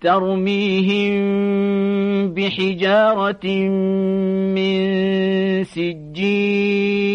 ترميهم بحجارة من سجيل